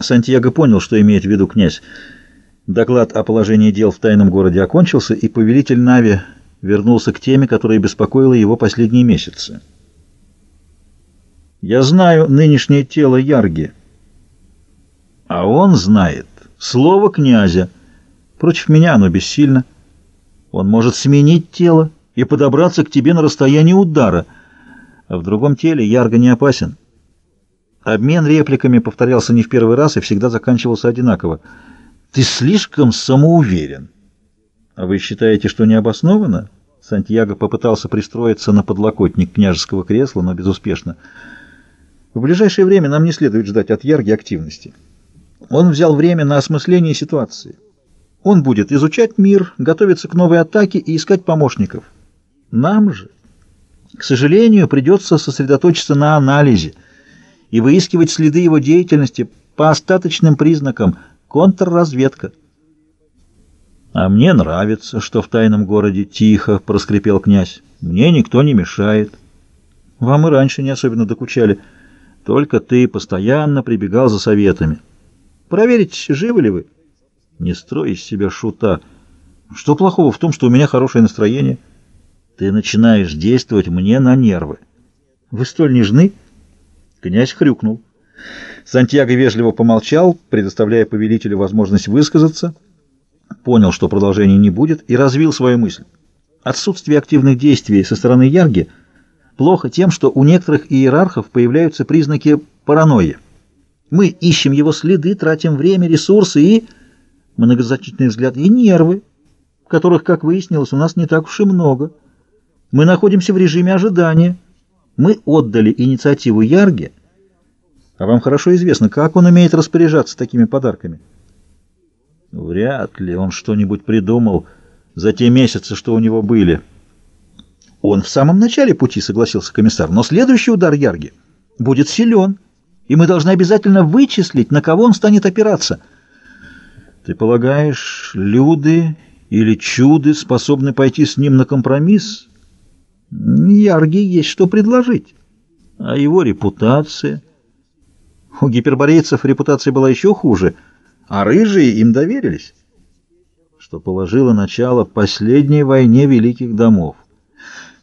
Сантьяго понял, что имеет в виду князь. Доклад о положении дел в тайном городе окончился, и повелитель Нави вернулся к теме, которая беспокоила его последние месяцы. «Я знаю нынешнее тело Ярги, а он знает слово князя. Против меня оно бессильно. Он может сменить тело и подобраться к тебе на расстоянии удара, а в другом теле Ярго не опасен». Обмен репликами повторялся не в первый раз и всегда заканчивался одинаково. «Ты слишком самоуверен». «А вы считаете, что необоснованно?» Сантьяго попытался пристроиться на подлокотник княжеского кресла, но безуспешно. «В ближайшее время нам не следует ждать от Ярги активности. Он взял время на осмысление ситуации. Он будет изучать мир, готовиться к новой атаке и искать помощников. Нам же, к сожалению, придется сосредоточиться на анализе – и выискивать следы его деятельности по остаточным признакам контрразведка. «А мне нравится, что в тайном городе тихо», — проскрипел князь. «Мне никто не мешает. Вам и раньше не особенно докучали. Только ты постоянно прибегал за советами. Проверить, живы ли вы? Не строй из себя шута. Что плохого в том, что у меня хорошее настроение? Ты начинаешь действовать мне на нервы. Вы столь нежны?» Князь хрюкнул. Сантьяго вежливо помолчал, предоставляя повелителю возможность высказаться, понял, что продолжения не будет, и развил свою мысль. Отсутствие активных действий со стороны Ярги плохо тем, что у некоторых иерархов появляются признаки паранойи. Мы ищем его следы, тратим время, ресурсы и... Многозначительный взгляд и нервы, которых, как выяснилось, у нас не так уж и много. Мы находимся в режиме ожидания. Мы отдали инициативу Ярге, а вам хорошо известно, как он умеет распоряжаться такими подарками. Вряд ли он что-нибудь придумал за те месяцы, что у него были. Он в самом начале пути, согласился комиссар, но следующий удар Ярги будет силен, и мы должны обязательно вычислить, на кого он станет опираться. Ты полагаешь, люди или чуды способны пойти с ним на компромисс? Ярги есть что предложить. А его репутация... У гиперборейцев репутация была еще хуже, а рыжие им доверились, что положило начало последней войне великих домов.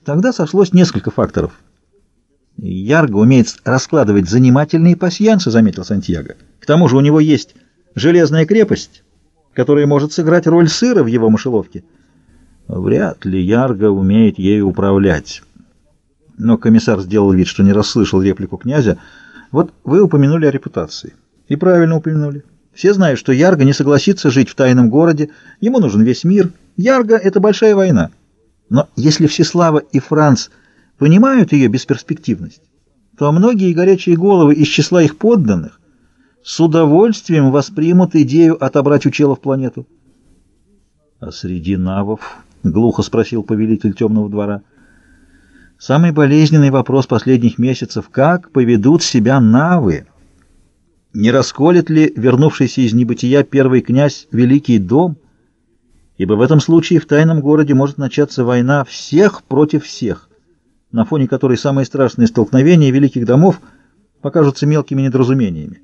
Тогда сошлось несколько факторов. Ярго умеет раскладывать занимательные пасьянцы, заметил Сантьяго. К тому же у него есть железная крепость, которая может сыграть роль сыра в его мышеловке. Вряд ли Ярго умеет ею управлять. Но комиссар сделал вид, что не расслышал реплику князя. Вот вы упомянули о репутации. И правильно упомянули. Все знают, что Ярго не согласится жить в тайном городе. Ему нужен весь мир. Ярго — это большая война. Но если Всеслава и Франц понимают ее бесперспективность, то многие горячие головы из числа их подданных с удовольствием воспримут идею отобрать у челов планету. А среди навов — глухо спросил повелитель темного двора. Самый болезненный вопрос последних месяцев — как поведут себя навы? Не расколет ли вернувшийся из небытия первый князь великий дом? Ибо в этом случае в тайном городе может начаться война всех против всех, на фоне которой самые страшные столкновения великих домов покажутся мелкими недоразумениями.